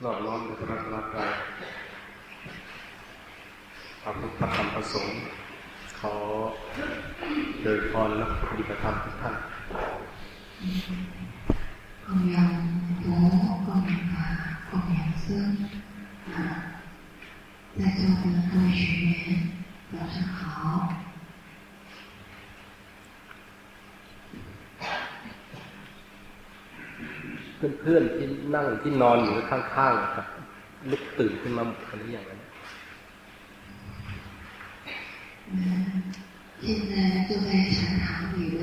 หล่อล้อมในพระรัตนตรัยพระพุทธธรรมประสงค์ขอเดินพรและปฏิบัติธรรมทุกท่าน供养佛，供养法，供养僧啊！在座的各位学员，早上好。เพื่อนๆที่นั่งที่นอนอยู่ข้ างๆครับลุกตื่นขึ้นมาหมดหรือยังนั้น现在坐在禅堂里的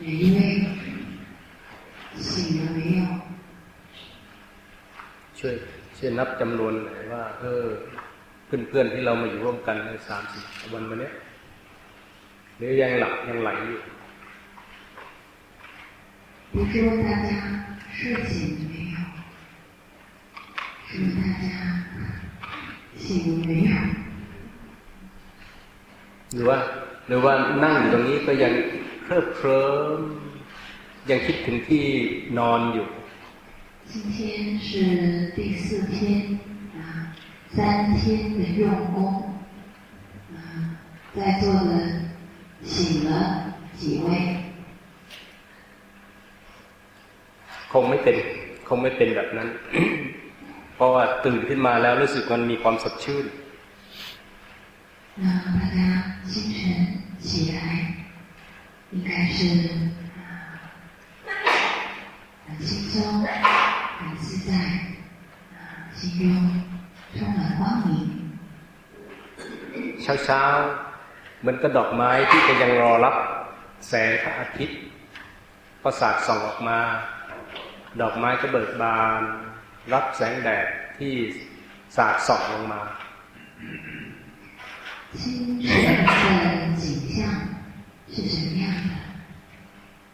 每一位醒了没有？ช่วยช่วยนับจำนวนหน่อยว่า เออเพื่อนๆที่เรามาอยู่ร่วมกันในสามสิบวันมาเนี้ยหรือยังหลับยังไหลอยู่比如说大家睡醒 了没有？说大家醒了没有？หรือว่าหรือว่านั่งอยู่ตรงนี้ก็ยังเคลิบเคลิ้มยังคิดถึงที่นอนอยู่今天是第四天啊，三天的用功啊，在座的醒了几位？คงไม่เป็นคงไม่เป็นแบบนั้น เพ ราะว่าตื่นขึ้นมาแล้วรู้สึกมันมีความสดชื่น让大家清晨起来，应该是很轻松、很自在，心中充满光明。เช้าเช้าเหมือนกระดอกไม้ที่กำลังรอรับแสงพระอาทิตย์พอสาดส่องออกมาดอกไม้ก็เบิกบาน รับแสงแดดที่สาดส่องลงมา清晨的景象是什么样的？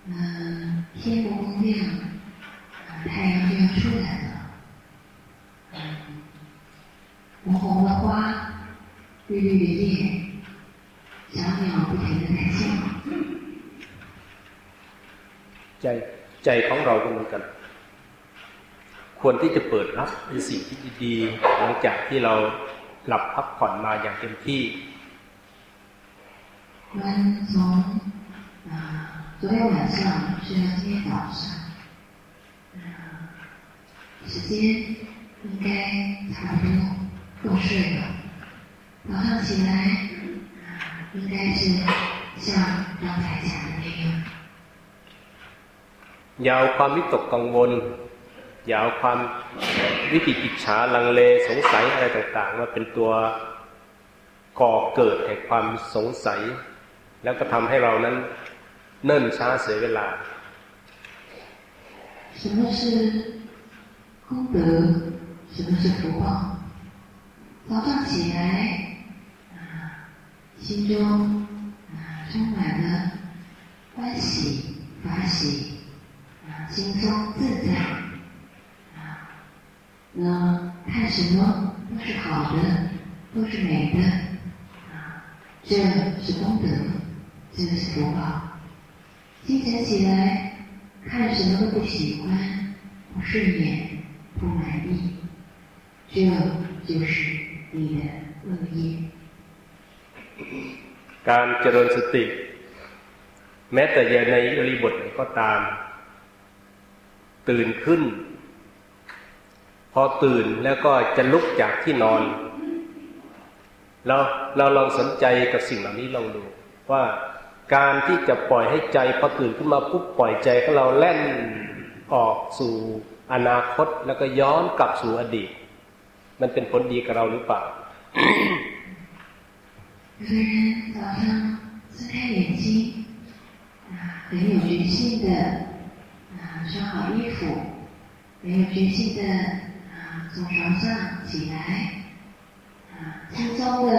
嗯，天不公亮，太阳就要出来了。嗯，红红的花，绿绿的叶，小鸟不停的在叫。ใจใจของเราก็เหมือนกัน ควรที่จะเปิดรับในสิ่งที่ดีๆหลังจากที่เราหลับพักผ่อนมาอย่างเต็มที่我们从啊昨天晚上睡到今天早上，啊时间应该差不多够睡了。早上起来啊应该是像刚才讲的那样。ยาวความวิตกกังวล อย่าเอาความวิจิกิจฉาลังเลสงสัยอะไรต่างๆมาเป็นตัวก่อเกิดแห่งความสงสัย แล้วก็ทำให้เรานั้นเนิ่นช้าเสียเวลา什么是功德？什么是福报？早上起来，啊，心中啊充满了欢喜、法喜，啊，轻松自在。 那看什么都是好的，都是美的，啊，这是功德，这是福报。清晨起来看什么都不喜欢，不顺眼，不满意，这就是你的恶业。การเจริญสติแม้แต่ในอริบทก็ตาม ตื่นขึ้นพ อตื่นแล้วก็จะลุกจากที่นอนเราเราลองสนใจกับสิ่งเหล่านี้ลองดู ว่าการที่จะปล่อยให้ใจพอตื่นขึ้นมาปุ๊บปล่อยใจของเราแล่นออกสู่อนาคตแล้วก็ย้อนกลับสู่อดีต มันเป็นผลดีกับเราหรือเปล่า有的人早上睁开眼睛，啊，很有决心的啊，穿好衣服，很有决心的 从床上起来，啊，轻松的，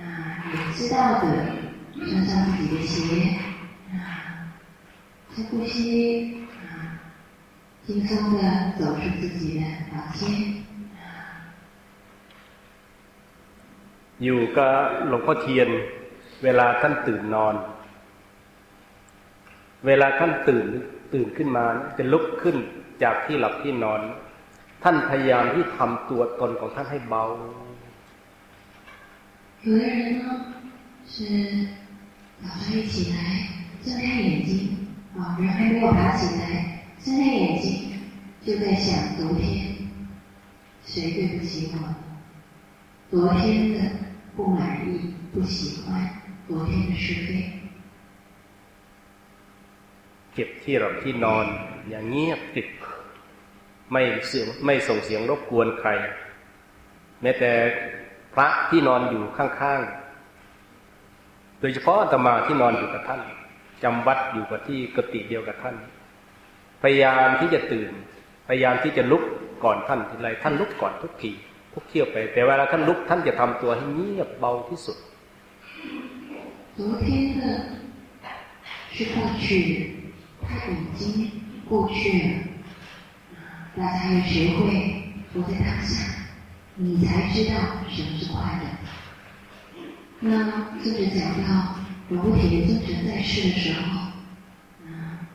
啊，也知道的，穿上自己的鞋，啊，深呼吸，啊，轻松的走出自己的房间。อยู่กับหลวงพ่อเทียน เวลาท่านตื่นนอน เวลาท่านตื่นตื่นขึ้นมาจะลุกขึ้นจากที่หลับที่นอน ท่านพยายามที่ทำตัวตนของท่านให้เบา有的人呢是早上一起来睁开眼睛啊，人还没有爬起来，睁开眼睛就在想昨天谁对不起我，昨天的不满意、不喜欢，昨天的是非。เก็บที่เราที่นอนอย่างเงียบติด ไม่เสียงไม่ส่งเสียงรบกวนใคร แม้แต่พระที่นอนอยู่ข้างๆ โดยเฉพาะอาตมาที่นอนอยู่กับท่านจำวัดอยู่กับที่กติเดียวกับท่าน พยายามที่จะตื่น พยายามที่จะลุกก่อนท่านทีไรท่านลุกก่อนทุกทีทุกเที่ยวไป แต่เวลาท่านลุกท่านจะทำตัวให้เงียบเบาที่สุด昨天的是过去，他已经过去了。 大家要学会活在当下，你才知道什么是快乐。那作者讲到，罗布提尊者在世的时候，啊，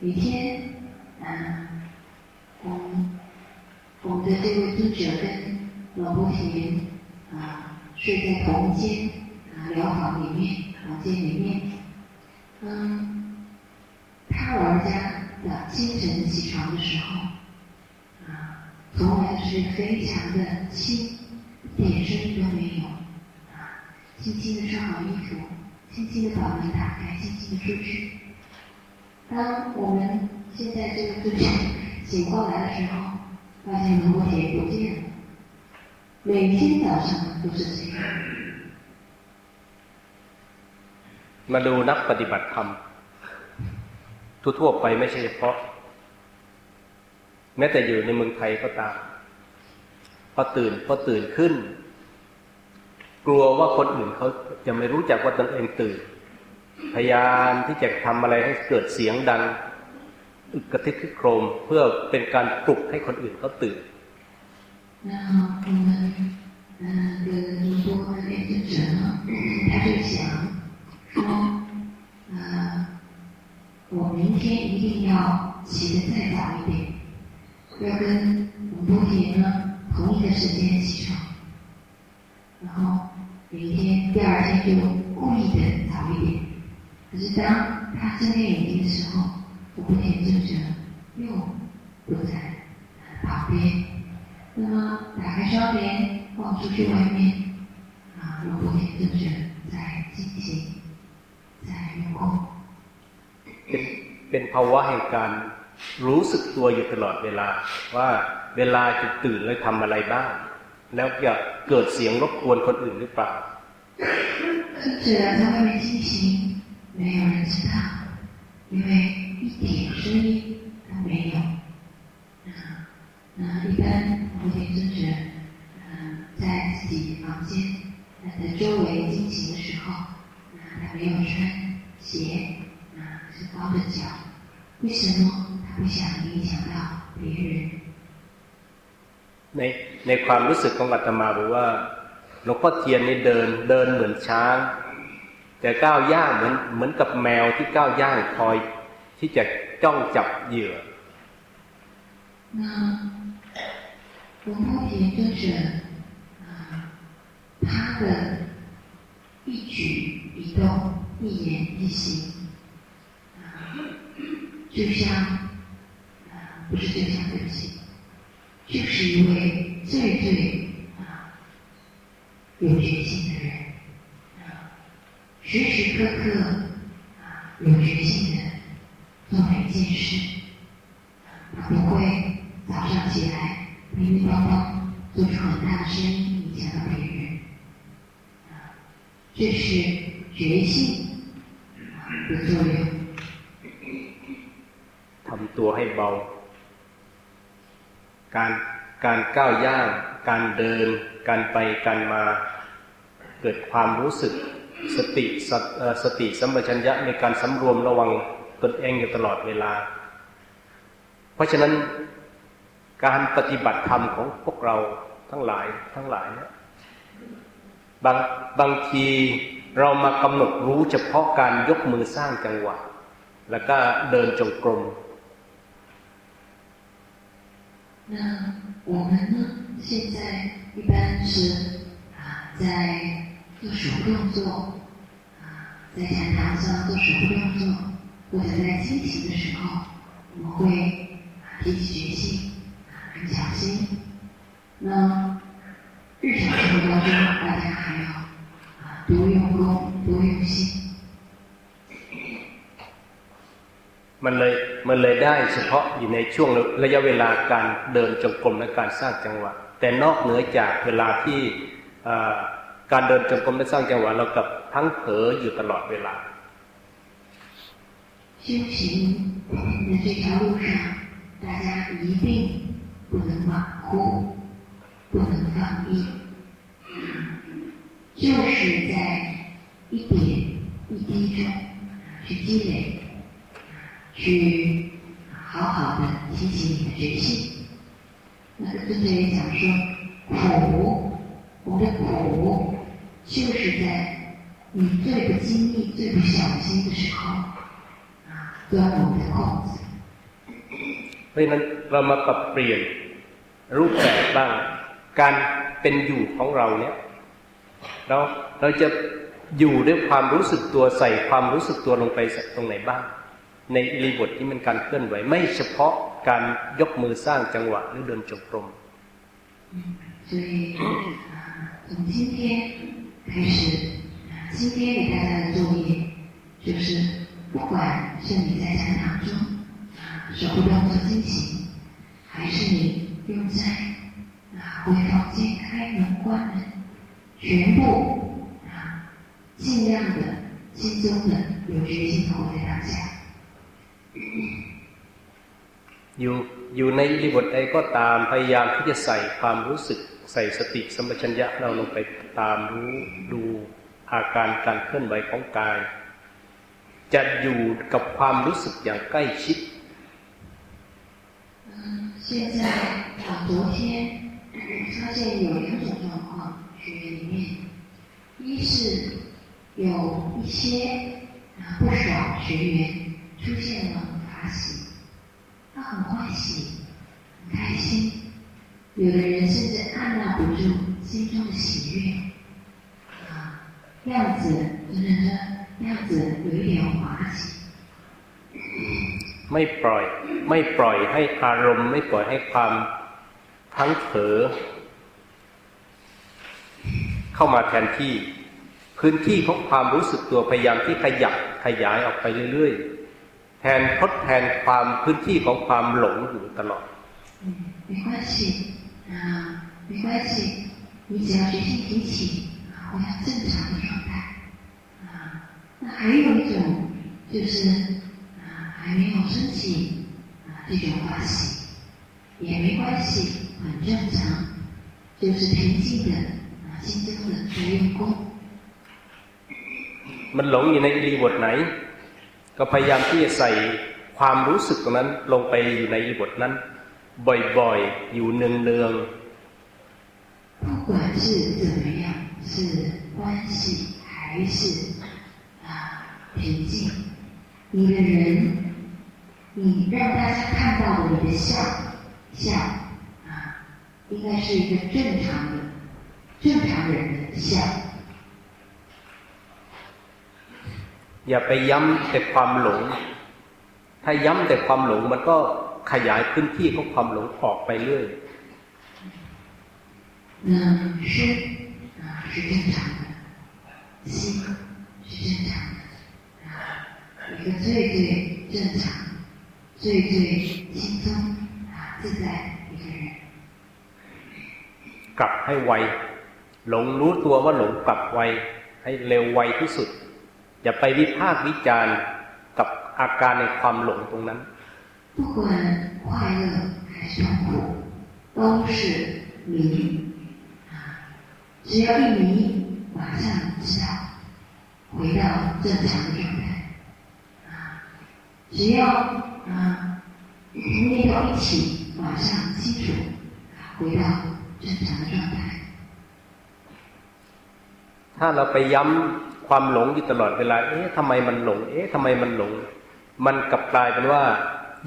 有一天，啊，嗯，我们的这位尊者跟罗布提啊睡在同一间啊疗房里面，房间里面，嗯，他老人家的清晨起床的时候。从来是非常的轻，一点声音都没有，啊，轻轻的穿好衣服，轻轻的把门打开，轻轻的出去。当我们现在这个故事醒过来的时候，发现龙婆姐不见了。每天早上都是这样。มาดูนักปฏิบัติธรรมทั่วๆไปไม่ใช่เฉพาะ แม้แต่อยู่ในเมืองไทยก็ตาม พอตื่นพอตื่นขึ้น กลัวว่าคนอื่นเขาจะไม่รู้จักว่าตนเองตื่น พยายามที่จะทำอะไรให้เกิดเสียงดังอึกกระทึกคึกโครม เพื่อเป็นการปลุกให้คนอื่นเขาตื่น那我们呃的尼泊尔练习者呢，他就想说，呃，我明天一定要起得再早一点。 要跟五波田呢同一个时间起床，然后明天第二天就故意的早一点。可是当他睁开眼睛的时候，五波田尊者又不在旁边。那么打开窗帘望出去外面，啊，五波田尊者在进行，在用功。เป็นภาวะแห่งการ รู้สึกตัวอยู่ตลอดเวลา ว่าเวลาจะตื่นแล้วทำอะไรบ้าง แล้วจะเกิดเสียงรบกวนคนอื่นหรือเปล่า自然在外面进行，没有人知道，因为一点声音都没有。啊，那一般佛田尊者，嗯，在自己房间的周围进行的时候，啊，他没有穿鞋，啊，是光着脚，为什么？ 不想影响到别人ในในความรู้สึกของอาตมาบอกว่าหลวงพ่อเทียนนี่เดินเดินเหมือนช้าง แต่ก้าวย่างเหมือนเหมือนกับแมวที่ก้าวย่างคอยที่จะจ้องจับเหยื่อ那龙婆田尊者啊，他的一举一动、一言一行啊，就像 不是最想对不起，就是一位最最啊有决心的人啊，时时刻刻啊有决心的做每一件事，他不会早上起来乒乒乓乓做出很大的声音影响到别人啊，这是决心的作用。ทำตัวให้เบา การการก้าวย่าง การเดิน การไปการมาเกิดความรู้สึกสติสติสัมปชัญญะในการสำรวมระวังตนเองอยู่ตลอดเวลา เพราะฉะนั้นการปฏิบัติธรรมของพวกเราทั้งหลายทั้งหลายเนี่ยบางบางทีเรามากำหนดรู้เฉพาะการยกมือสร้างจังหวะ แล้วก็เดินจงกรม 那我们呢，现在一般是啊，在做手部动作啊，在禅堂上做手部动作，或者在清醒的时候，我们会啊提起决心，啊很小心。那日常生活当中，大家还要啊多用功，多用心。 มันเลยมันเลยได้เฉพาะอยู่ในช่วงระยะเวลาการเดินจงกรมและการสร้างจังหวะ แต่นอกเหนือจากเวลาที่เอ่อการเดินจงกรมและสร้างจังหวะ เรากับทั้งเผลออยู่ตลอดเวลา 修行的这条路上，大家一定不能马虎，不能放逸，就是在一点一滴中去积累， 去好好的提起你的决心。那个尊者也讲说，苦，我们的苦就是在你最不经意、最不小心的时候。钻我们的空子。 เพราะฉะนั้นเรามาปรับเปลี่ยนรูปแบบบ้าง การเป็นอยู่ของเราเนี่ยเราเราจะอยู่ด้วยความรู้สึกตัวใส่ความรู้สึกตัวลงไปตรงไหนบ้าง ในอิริบทที่มันการเคลื่อนไหว ไม่เฉพาะการยกมือสร้างจังหวะหรือเดินจงกรม 所以啊，从今天开始，啊，今天给大家的作业就是，不管是你在禅堂中啊手部动作进行，还是你用在啊回房间开门关门，全部啊尽量的、轻松的、有决心的活在当下。 อยู่อยู่ในอิริบทใดก็ตามพยายามที่จะใส่ความรู้สึกใส่สติสัมปชัญญะเราลงไปตามรู้ดูอาการการเคลื่อนไหวของกาย จะอยู่กับความรู้สึกอย่างใกล้ชิด 嗯，现在啊，昨天发现有两种状况，学员里面，一是有一些啊不爽学员 有的人甚至按捺不住心中的喜悦，啊，样子真的是样子有一点滑稽。 ไม่ปล่อย ไม่ปล่อยให้อารมณ์ ไม่ปล่อยให้ความทั้งเผลอเข้ามาแทนที่ พื้นที่ของความรู้สึกตัวพยายามที่ขยับขยายออกไปเรื่อยๆ แทนทดแทนความพื้นที่ของความหลงอยู่ตลอด 嗯，没关系 啊，没关系，你只要决心提起啊，回到正常的状态啊。那还有一种就是啊，还没有升起啊这种欢喜，也没关系，很正常，就是平静的啊，心中的在用功。 มันหลงอยู่ในอิริบทไหน ก็พยายามที่จะใส่ความรู้สึกตรงนั้นลงไปอยู่ในอิริบทนั้น บ่อยๆ อยู่เนืองๆ 不管是怎么样，是欢喜还是啊平静，你的人，你让大家看到的你的相相啊，应该是一个正常的、正常人的相。 อย่าไปย้ำแต่ความหลง ถ้าย้ำแต่ความหลงมันก็ ขยายพื้นที่ของความหลงออกไปเรื่อย 那身啊是正常的，心是正常的啊，一个最最正常、最最轻松啊自在一个人。 กลับให้ไว หลงรู้ตัวว่าหลงกลับไว ให้เร็วไวที่สุด อย่าไปวิพากษ์วิจารณ์กับอาการในความหลงตรงนั้น 不管快乐还是痛苦，都是迷啊！只要一迷，马上知道，回到正常的状态啊！只要啊念头一起，马上清楚，回到正常的状态。 ถ้าเราไปย้ำความหลงอยู่ตลอดเวลา เอ๊ะทำไมมันหลง เอ๊ะทำไมมันหลง มันกลับกลายเป็นว่า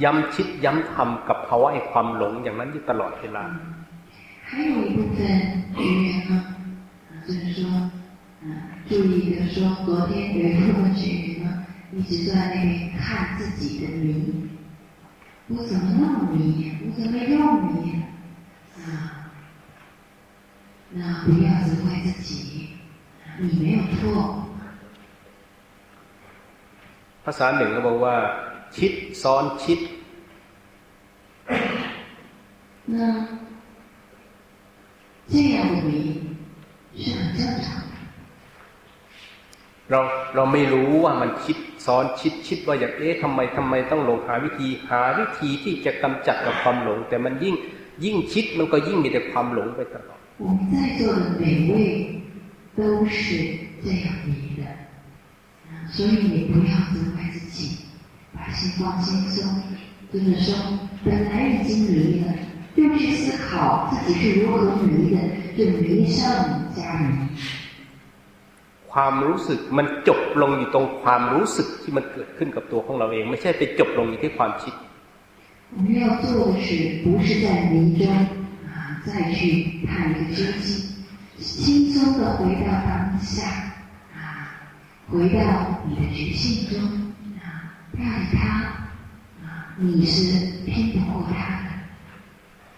ย้ำคิดย้ำทำกับภาวะไอ้ความหลงอย่างนั้นอยู่ตลอดเวลา 还有一部分学员呢，啊，就是说，啊，注意的说，昨天有一部分学员呢，一直在那边看自己的迷，我怎么那么迷？我怎么又迷？啊，那不要责怪自己，你没有错。 ภาษาหนึ่งก็บอกว่า คิดซ้อนคิด 那这样的迷是很正常的。 เราเราไม่รู้ว่ามันคิดซ้อนคิดคิดว่าอย่างเอ๊ะทำไมทำไมต้องหลงหาวิธีหาวิธีที่จะกำจัดกับความหลง แต่มันยิ่งยิ่งคิดมันก็ยิ่งมีแต่ความหลงไปตลอด 我们在座的每位都是这样迷的，啊所以你不要责怪自己， 把心放轻松，就是说本来已经迷了，又去思考自己是如何迷的，就迷上加迷。 ความรู้สึกมันจบลงอยู่ตรงความรู้สึกที่มันเกิดขึ้นกับตัวของเราเอง ไม่ใช่ไปจบลงอยู่ที่ความคิด 我们要做的是，不是在迷中啊再去探一个究竟，轻松的回到当下啊，回到你的觉性中啊， 让它啊，你是拼不过它的。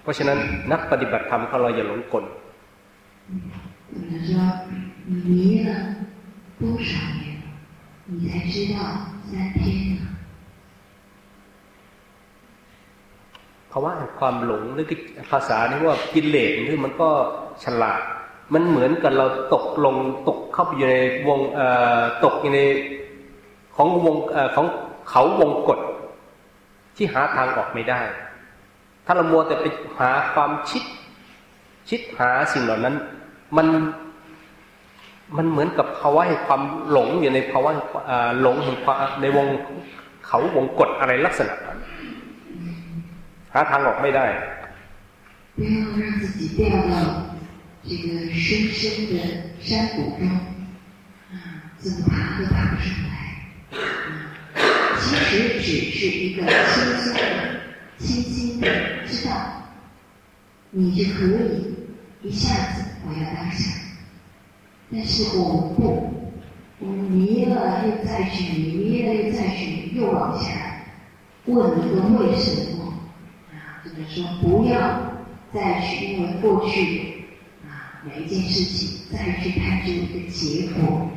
เพราะฉะนั้นนักปฏิบัติธรรมของเราอย่าหลงกล 有人说，你迷了多少年了？你才知道三天呢？ ภาวะแห่งความหลงหรือภาษานี่ว่ากิเลสที่มันก็ฉลาด มันเหมือนกับเราตกลงตกเข้าไปอยู่ในวงเอ่อตกอยู่ในของวงเอ่อของ เขาวงกฏที่หาทางออกไม่ได้ ถ้าเรามัวแต่ไปหาความชิด ชิดหาสิ่งเหล่านั้น มันมันเหมือนกับภาวะแห่งความหลงอยู่ในภาวะเอ่อหลงแห่งความในวงเขาวงกฏอะไรลักษณะนั้น หาทางออกไม่ได้ 不要让自己掉到这个深深的山谷中，啊，怎么爬都爬不上来。 其实只是一个轻松的、轻轻的知道，你就可以一下子回到当下。但是我们不，我们迷了又再去迷，了又再去，又往下问一个为什么。啊，就是说不要再去因为过去啊每一件事情再去探究一个结果，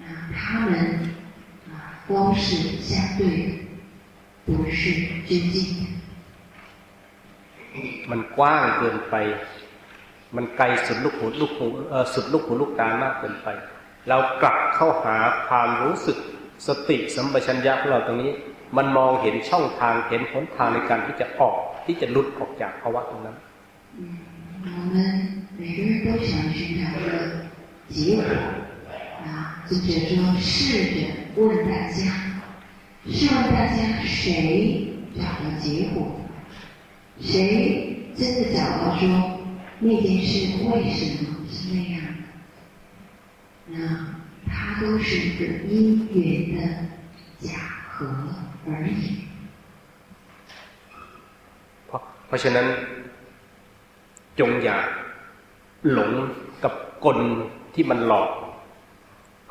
啊，他们啊都是相对的，不是究竟的。 มันกว้างเกินไป มันไกลสุดลูกหูลูกหูเออสุดลูกหูลูกตามากเกินไป เรากลับเข้าหาความรู้สึกสติสัมปชัญญะของเราตรงนี้ มันมองเห็นช่องทางเห็นหนทางในการที่จะออก ที่จะหลุดออกจากภาวะตรงนั้น 嗯，我们每个人都想寻找一个结果啊，作者说试着 问大家，试问大家谁找到结果？谁真的找到说那件事为什么是那样的？那它都是一个因缘的假合而已。 เพราะเพราะฉะนั้น จงอย่าหลงกับกลที่มันหลอก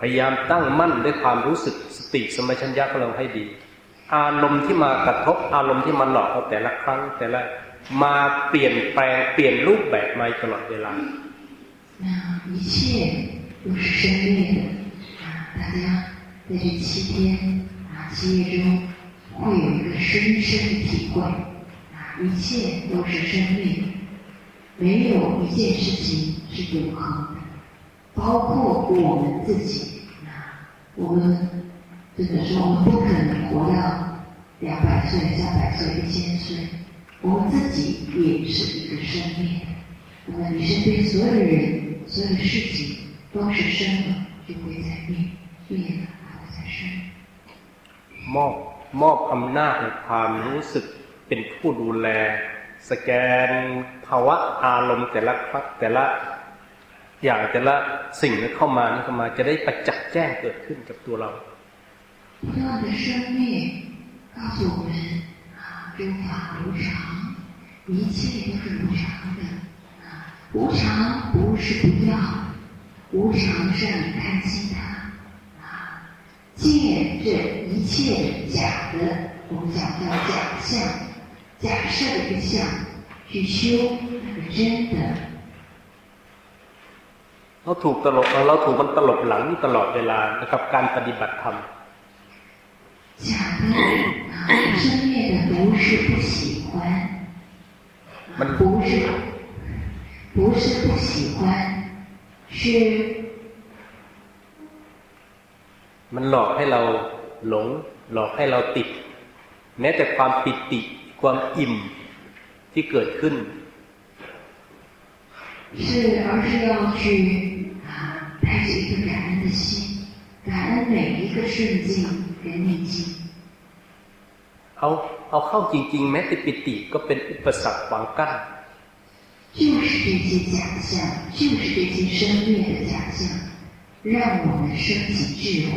พยายามตั้งมั่นด้วยความรู้สึกสติสมัชัญญะของเราให้ดี อารมณ์ที่มากระทบอารมณ์ที่มันหลอกเราแต่ละครั้ง แต่ละมาเปลี่ยนแปลงเปลี่ยนรูปแบบมาตลอดเวลา 那一切都是生灭的啊！大家在这七天啊七夜中，会有一个深深的体会啊！一切都是生灭的，没有一件事情是永恒的， 包括我们自己啊！我们真的说，我们不可能活到两百岁、三百岁、一千岁，我们自己也是一个生灭的。那么你身边所有的人、所有的事情都是生了就会在灭，灭了还会再生。 มอบมอบอำนาจในความรู้สึกเป็นผู้ดูแล สแกนภาวะอารมณ์แต่ละครั้งแต่ละ อย่างแต่ละสิ่งที่เข้ามานี่เข้ามาจะได้ประจักษ์แจ้งเกิดขึ้นกับตัวเรา 不断的生灭告诉我们啊， 诸法无常，一切都是无常的啊！无常不是不要，无常是让你看清它啊！见这一切假的，我们讲叫假象，假设的一个相，去修那个真的。 เราถูกตลบเราถูกมันตลบหลังตลอดเวลานะครับการปฏิบัติธรรม假的啊，生灭的不是不喜欢，มัน不是不是不喜欢，是มันหลอกให้เราหลง หลอกให้เราติด แม้แต่ความปิติ ความอิ่มที่เกิดขึ้น 是而是要去啊带着一个感恩的心，感恩每一个顺境。เอาเอาเข้าจริงๆแม้แต่ปิติก็เป็นอุปสรรคขวางกั้น就是这些假象，就是这些生灭的假象，让我们升起智慧，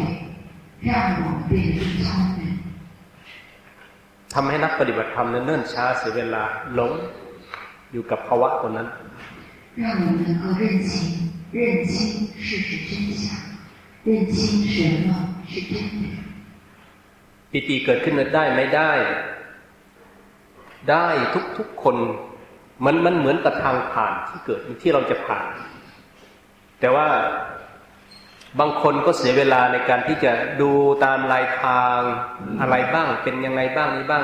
让我们变得聪明。ทำให้นักปฏิบัติธรรมเนิ่นช้าเสียเวลาหลงอยู่กับภาวะตัวนั้น 让我们能够认清认清事实真相，认清什么是真的。ปิติเกิดขึ้นได้ไม่ได้ ได้ทุกๆคนมันมันเหมือนกับทางผ่านที่เกิดที่เราจะผ่าน แต่ว่าบางคนก็เสียเวลาในการที่จะดูตามลายทางอะไรบ้าง เป็นยังไงบ้างนี้บ้าง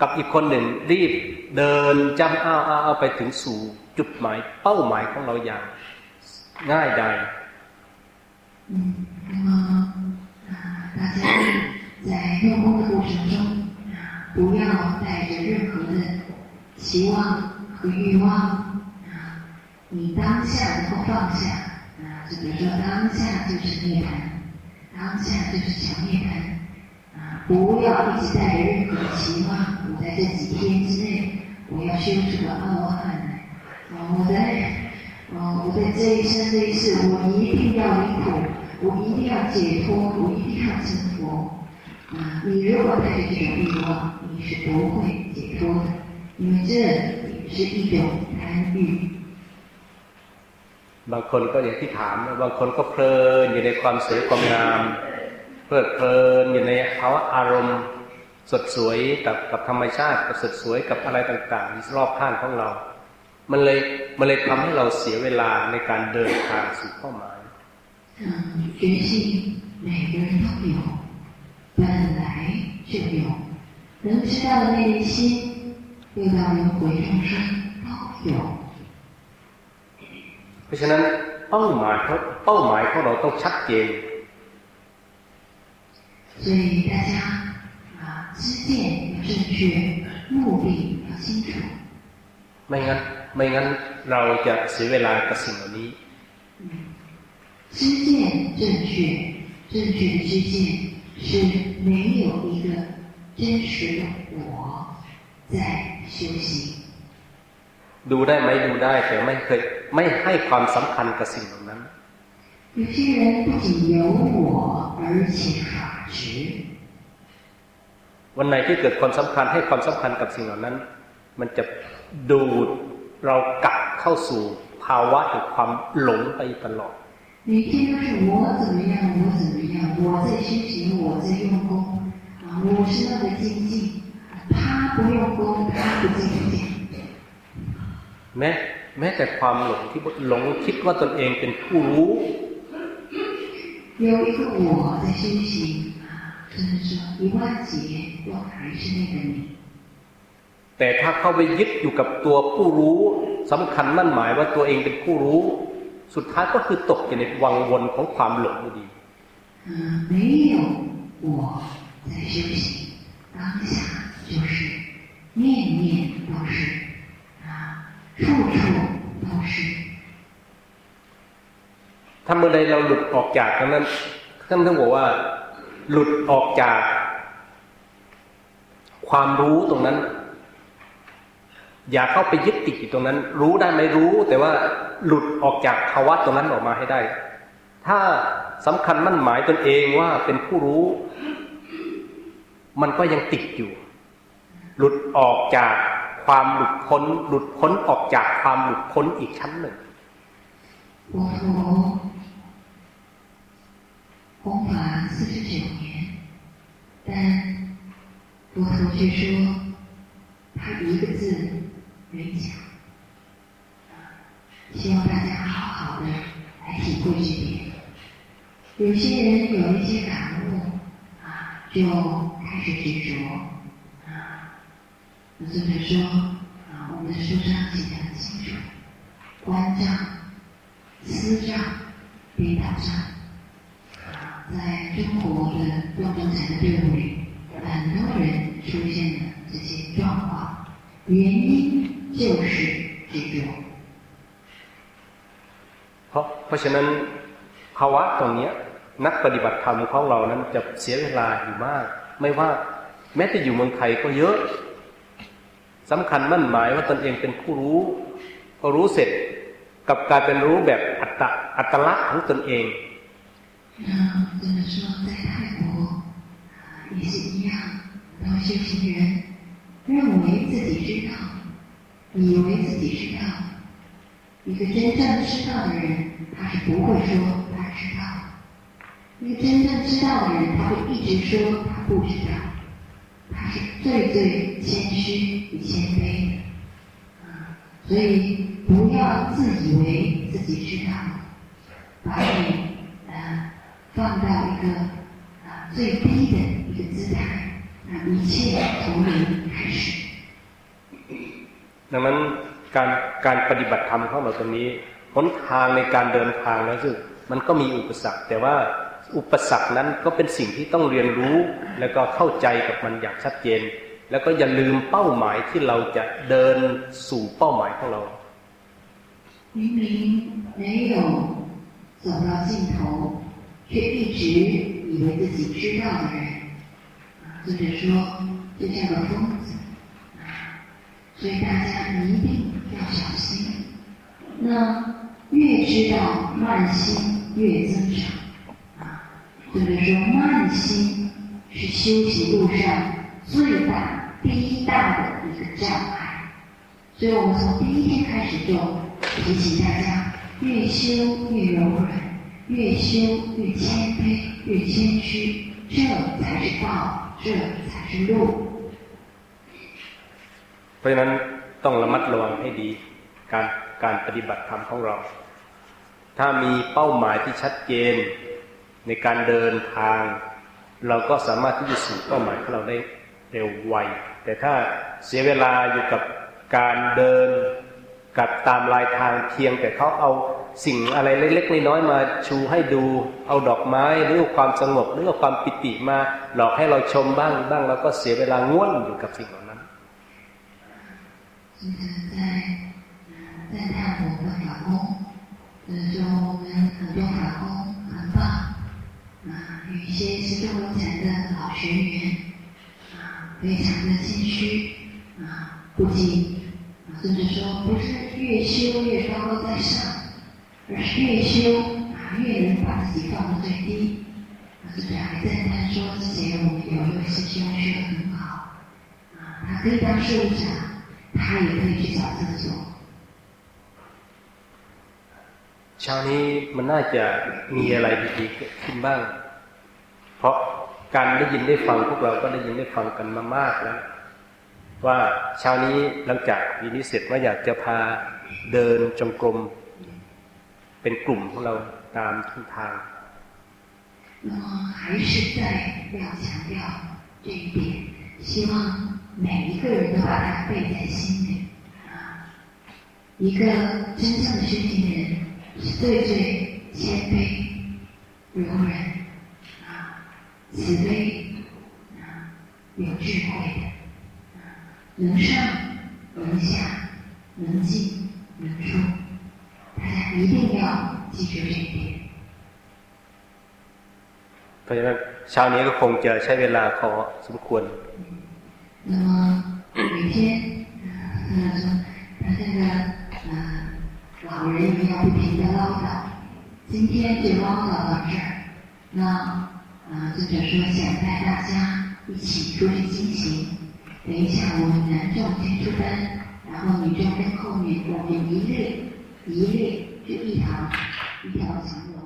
กับอีกคนหนึ่งรีบเดินจำอ้าวอ้าวไปถึงสู่ จุดหมายเป้าหมายของเราอย่าง ง่ายได้嗯，那么啊，大家在用功的过程中，啊，不要带着任何的期望和欲望，啊，你当下能够放下，啊，就比如说当下就是涅槃，当下就是小涅槃，啊，不要一直带着任何的期望，我在这几天之内我要修这个阿罗汉，啊， 我在，啊，我在这一生这一世我一定要离苦，我一定要解脱，我一定要成佛。啊，你如果带着这种欲望，你是不会解脱的，因为这也是一种贪欲。บางคนก็อย่างที่ถามบางคนก็เพลินอยู่ในความสวยความงาม เพลิดเพลินอยู่ในภาวะอารมณ์ สดสวยกับกับธรรมชาติกับสดสวยกับอะไรต่างๆรอบข้างของเรา มันเลยมันเลยทำให้เราเสียเวลาในการเดินทางสู่เป้าหมาย嗯，觉性每个人都有。本来就有，能知道的内心，六道轮回众生都有。เพราะฉะนั้นเป้าหมายเขาเป้าหมายของเราต้องชัดเจน所以大家啊，知见要正确，目的要清楚。ไม่งั้น ไม่งั้นเราจะเสียเวลากับสิ่งเหล่านี้知见正确，正确的知见是没有一个真实的我在修行。ดูได้ไหมดูได้แต่ไม่เคยไม่ให้ความสำคัญกับสิ่งเหล่านั้น有些人不仅有我而且法执วันไหนที่เกิดความสำคัญให้ความสำคัญกับสิ่งเหล่านั้น มันจะดูด เรากลับเข้าสู่ภาวะแห่งความหลงไปตลอด每天都是我怎么样，我怎么样，我在修行，我在用功，啊，我是那么精进，他不用功，他不精进。แม้แม้แต่ความหลงที่หลงคิดว่าตนเองเป็นผู้รู้有一个我在修行啊，就是说一万劫我还是那个你。 แต่ถ้าเข้าไปยึดอยู่กับตัวผู้รู้สำคัญมั่นหมายว่าตัวเองเป็นผู้รู้สุดท้ายก็คือตกอยู่ในวังวนของความหลงอยู่ดี没有我在修行，当下就是念念都是啊，处处都是。ถ้าเมื่อใดเราหลุดออกจากตรงนั้นท่านต้องบอกว่า หลุดออกจาก ความรู้ตรงนั้น อย่าเข้าไปยึดติดอยู่ตรงนั้น รู้ได้ไม่รู้ แต่ว่าหลุดออกจากภาวะตรงนั้นออกมาให้ได้ ถ้าสำคัญมั่นหมายตนเองว่าเป็นผู้รู้ มันก็ยังติดอยู่ หลุดออกจากความหลุดพ้น หลุดพ้นออกจากความหลุดพ้นอีกชั้นหนึ่ง佛陀弘法四十九年，但佛陀却说他一个字 没讲，希望大家好好的来体会这点。有些人有一些感悟啊，就开始执着。啊。那尊者说：“啊，我们的书上写的很清楚，关账、私账、颠倒账。啊，在中国的断中禅的队伍里，很多人出现了这些状况，原因就是执着。เพราะเพราะฉะนั้นภาวะตรงนี้นักปฏิบัติธรรมของเรานั้นจะเสียเวลาอยู่มาก ไม่ว่าแม้แต่อยู่เมืองไทยก็เยอะสำคัญมั่นหมายว่าตนเองเป็นผู้รู้พอรู้เสร็จกับการเป็นรู้แบบอัตอัตลักษณ์ของตนเอง那真的说，在泰国也是一样，当修行人认为自己知道， 以为自己知道，一个真正知道的人，他是不会说他知道；一个真正知道的人，他会一直说他不知道。他是最最谦虚与谦卑的，啊，所以不要自以为自己知道，把你呃放到一个啊最低的一个姿态，啊，一切从零开始。 ดังนั้นการการปฏิบัติธรรมของเราตรงนี้หนทางในการเดินทางแล้วซึ่งมันก็มีอุปสรรคแต่ว่าอุปสรรคนั้นก็เป็นสิ่งที่ต้องเรียนรู้ แล้วก็เข้าใจกับมันอย่างชัดเจน แล้วก็อย่าลืมเป้าหมายที่เราจะเดินสู่เป้าหมายของเรา明明没有走到尽头，却一直以为自己知道的人，或者说就像个疯子， 所以大家一定要小心。那越知道慢心越增长。啊，所以说，慢心是修行路上最大、第一大的一个障碍。所以我们从第一天开始就提醒大家：越修越柔软，越修越谦卑、越谦虚，这才是道，这才是路。 เพราะฉะนั้นต้องระมัดระวังให้ดี การการปฏิบัติธรรมของเรา ถ้ามีเป้าหมายที่ชัดเจนในการเดินทาง เราก็สามารถที่จะสู่เป้าหมายของเราได้เร็วไว แต่ถ้าเสียเวลาอยู่กับการเดินกับตามลายทางเพียงแต่เขาเอาสิ่งอะไรเล็กๆน้อยๆมาชูให้ดู เอาดอกไม้หรือความสงบหรือความปิติมา หลอกให้เราชมบ้างบ้าง แล้วก็เสียเวลาง่วนอยู่กับสิ่งเหล่านั้น 就是在在泰国的法工，就我们很多法工很棒。啊，有一些是中国禅的老学员，啊，非常的谦虚，啊，不仅啊，甚至说不是越修越高高在上，而是越修啊越能把自己放到最低，啊，甚至还赞叹说之前我们有一位师兄学的很好，啊，他可以当事务长，他也可以去找厕所。เช้านี้มันน่าจะมีอะไรดีๆเกิดขึ้นบ้าง เพราะการได้ยินได้ฟังพวกเราก็ได้ยินได้ฟังกันมามากแล้ว ว่าเช้านี้หลังจากวินิเสร็จว่าอยากจะพาเดินจงกรมเป็นกลุ่มของเราตามทุกทาง那么还是在要强调这一点， 希望每一个人都把它背在心里啊。一个真正的修行人是最最谦卑、柔软、啊慈悲、啊有智慧的，能上能下，能进能出，大家一定要记住这一点。เพราะฉะนั้นเช้านี้ก็คงจะใช้เวลาพอสมควร 那么每天，呃，他现在，呃。老人也要不停的唠叨，今天就唠叨到这儿。那啊，作者说想带大家一起出去进行，等一下我们男众先出班，然后女众跟后面我们一列一列就一条一条长龙这样。